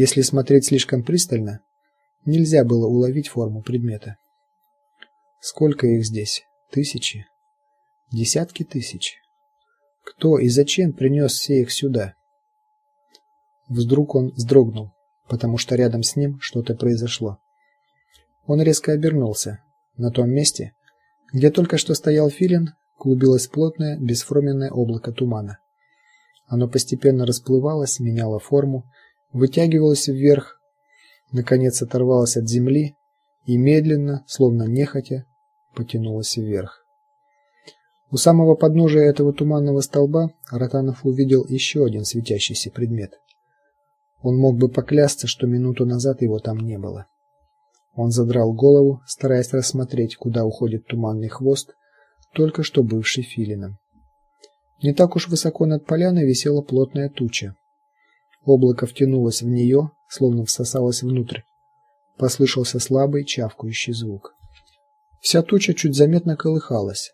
Если смотреть слишком пристально, нельзя было уловить форму предмета. Сколько их здесь? Тысячи, десятки тысяч. Кто и зачем принес все их сюда? Вдруг он вздрогнул, потому что рядом с ним что-то произошло. Он резко обернулся. На том месте, где только что стоял Филин, клубилось плотное, бесформенное облако тумана. Оно постепенно расплывалось, меняло форму, вытягивалось вверх, наконец оторвалось от земли и медленно, словно нехотя, потянулось вверх. У самого подножия этого туманного столба Ротанов увидел еще один светящийся предмет. Он мог бы поклясться, что минуту назад его там не было. Он задрал голову, стараясь рассмотреть, куда уходит туманный хвост, только что бывший филином. Не так уж высоко над поляной висела плотная туча. Облако втянулось в нее, словно всосалось внутрь. Послышался слабый чавкающий звук. Вся туча чуть заметно колыхалась.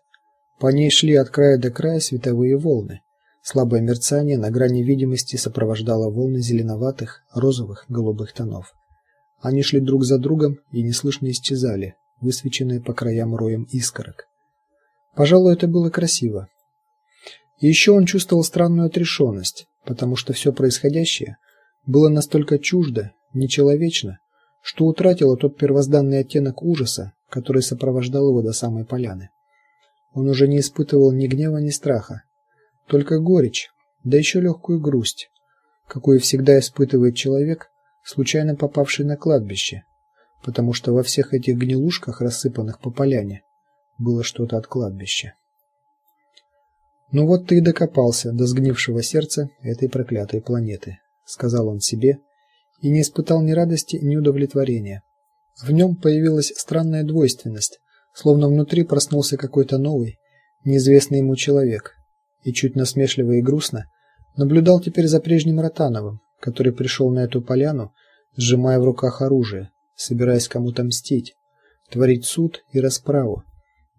По ней шли от края до края световые волны. Слабое мерцание на грани видимости сопровождало волны зеленоватых, розовых, голубых тонов. Они шли друг за другом и неслышно исчезали, высвеченные по краям роем искорок. Пожалуй, это было красиво. И еще он чувствовал странную отрешенность, потому что все происходящее было настолько чуждо, нечеловечно, что утратило тот первозданный оттенок ужаса, который сопровождал его до самой поляны. Он уже не испытывал ни гнева, ни страха, только горечь, да еще легкую грусть, какую всегда испытывает человек, случайно попавший на кладбище, потому что во всех этих гнилушках, рассыпанных по поляне, было что-то от кладбища. Ну вот ты и докопался до сгнившего сердца этой проклятой планеты, сказал он себе и не испытал ни радости, ни удовлетворения. В нем появилась странная двойственность, словно внутри проснулся какой-то новый, неизвестный ему человек, и чуть насмешливо и грустно наблюдал теперь за прежним Ротановым, который пришел на эту поляну, сжимая в руках оружие, собираясь кому-то мстить, творить суд и расправу,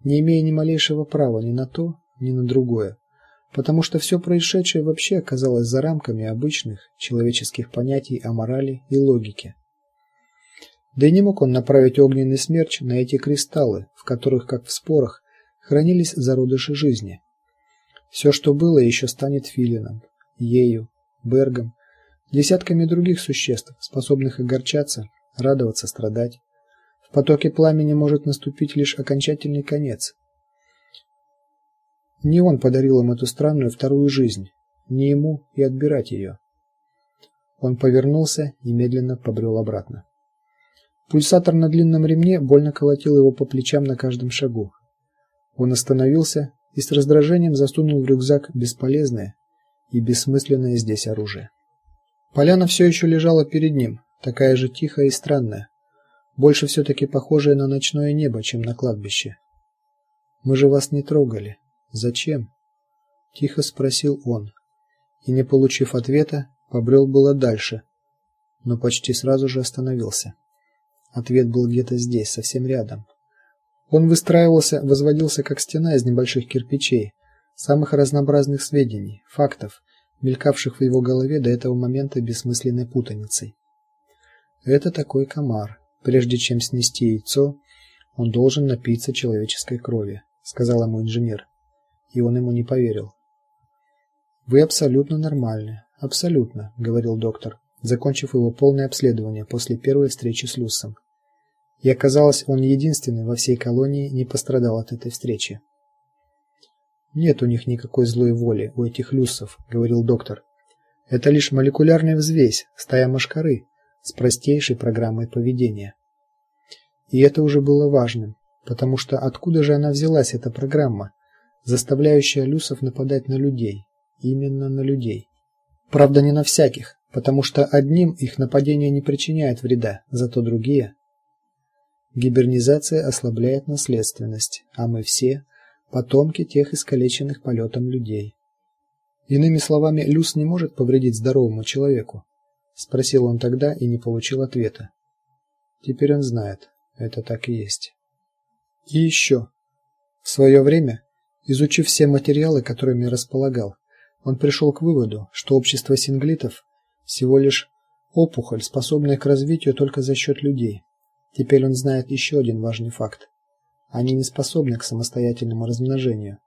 не имея ни малейшего права ни на то, ни на другое, потому что все происшедшее вообще оказалось за рамками обычных человеческих понятий о морали и логике. Да и не мог он направить огненный смерч на эти кристаллы, в которых, как в спорах, хранились зародыши жизни. Все, что было, еще станет филином, ею, бергом, десятками других существ, способных огорчаться, радоваться, страдать. В потоке пламени может наступить лишь окончательный конец. Не он подарил им эту странную вторую жизнь, не ему и отбирать ее. Он повернулся и медленно побрел обратно. Пульсатор на длинном ремне больно колотил его по плечам на каждом шагу. Он остановился и с раздражением засунул в рюкзак бесполезное и бессмысленное здесь оружие. Поляна все еще лежала перед ним, такая же тихая и странная, больше все таки похожая на ночное небо, чем на кладбище. Мы же вас не трогали. Зачем? тихо спросил он. И не получив ответа, побрел было дальше, но почти сразу же остановился. Ответ был где-то здесь, совсем рядом. Он выстраивался, возводился как стена из небольших кирпичей, самых разнообразных сведений, фактов, мелькавших в его голове до этого момента бессмысленной путаницей. Это такой комар. Прежде чем снести яйцо, он должен напиться человеческой крови, сказал ему инженер. И он ему не поверил. Вы абсолютно нормальны, абсолютно, говорил доктор закончив его полное обследование после первой встречи с Люсом. И оказалось, он единственный во всей колонии не пострадал от этой встречи. Нет у них никакой злой воли у этих люссов, говорил доктор. Это лишь молекулярная взвесь, стая мошкары с простейшей программой поведения. И это уже было важным, потому что откуда же она взялась эта программа, заставляющая люсов нападать на людей, именно на людей. Правда, не на всяких, потому что одним их нападение не причиняет вреда, зато другие Гибернизация ослабляет наследственность, а мы все потомки тех искалеченных полетом людей. Иными словами, люс не может повредить здоровому человеку, спросил он тогда и не получил ответа. Теперь он знает, это так и есть. И еще. В свое время, изучив все материалы, которыми располагал, он пришел к выводу, что общество синглитов всего лишь Опухоль, способная к развитию только за счет людей. Теперь он знает еще один важный факт. Они не способны к самостоятельному размножению.